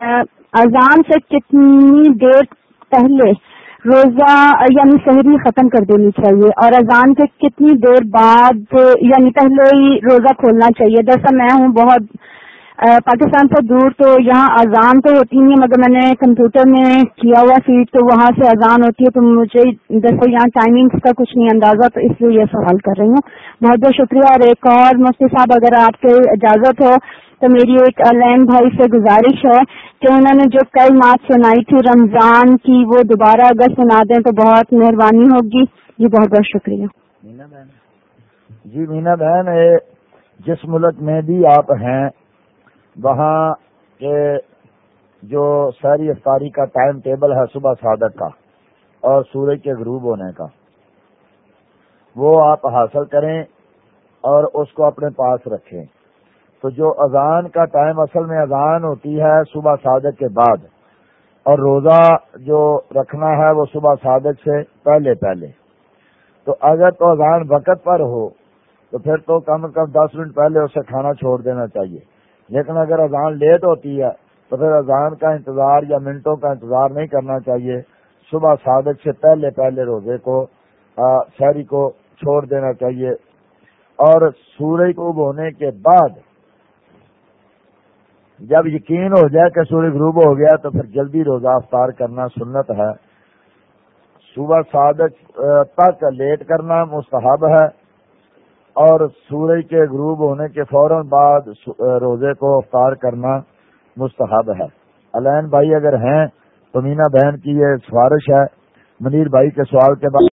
اذان سے کتنی دیر پہلے روزہ یعنی شہری ختم کر دینی چاہیے اور اذان سے کتنی دیر بعد یعنی پہلے ہی روزہ کھولنا چاہیے۔ جیسا میں ہوں بہت پاکستان سے دور تو یہاں اذان تو ہوتی نہیں مگر میں نے کمپیوٹر میں کیا ہوا سیٹ تو وہاں سے اذان ہوتی ہے، تو مجھے جیسے یہاں ٹائمنگس کا کچھ نہیں اندازہ، تو اس لیے یہ سوال کر رہی ہوں۔ بہت بہت شکریہ اور ایک اور مفتی صاحب، اگر آپ کے اجازت ہو، تو میری ایک علین بھائی سے گزارش ہے کہ انہوں نے جو کل بات سنائی تھی رمضان کی، وہ دوبارہ اگر سنا دیں تو بہت مہربانی ہوگی۔ جی بہت بہت شکریہ۔ مینا بہن۔ جی مینا بہن جس ملک میں بھی آپ ہیں وہاں کے جو ساری افطاری کا ٹائم ٹیبل ہے صبح صادق کا اور سورج کے غروب ہونے کا، وہ آپ حاصل کریں اور اس کو اپنے پاس رکھیں۔ تو جو اذان کا ٹائم اصل میں اذان ہوتی ہے صبح صادق کے بعد، اور روزہ جو رکھنا ہے وہ صبح صادق سے پہلے پہلے۔ تو اگر تو اذان وقت پر ہو، تو پھر تو کم از کم دس منٹ پہلے اسے کھانا چھوڑ دینا چاہیے۔ لیکن اگر اذان لیٹ ہوتی ہے تو پھر اذان کا انتظار یا منٹوں کا انتظار نہیں کرنا چاہیے۔ صبح صادق سے پہلے پہلے روزے کو شہری کو چھوڑ دینا چاہیے۔ اور سورج کو ہونے کے بعد جب یقین ہو جائے کہ سورج غروب ہو گیا تو پھر جلدی روزہ افطار کرنا سنت ہے۔ صبح صادق تک لیٹ کرنا مستحب ہے۔ اور سورج کے غروب ہونے کے فوراً بعد روزے کو افطار کرنا مستحب ہے۔ علین بھائی اگر ہیں تو مینا بہن کی یہ سفارش ہے۔ منیر بھائی کے سوال کے بعد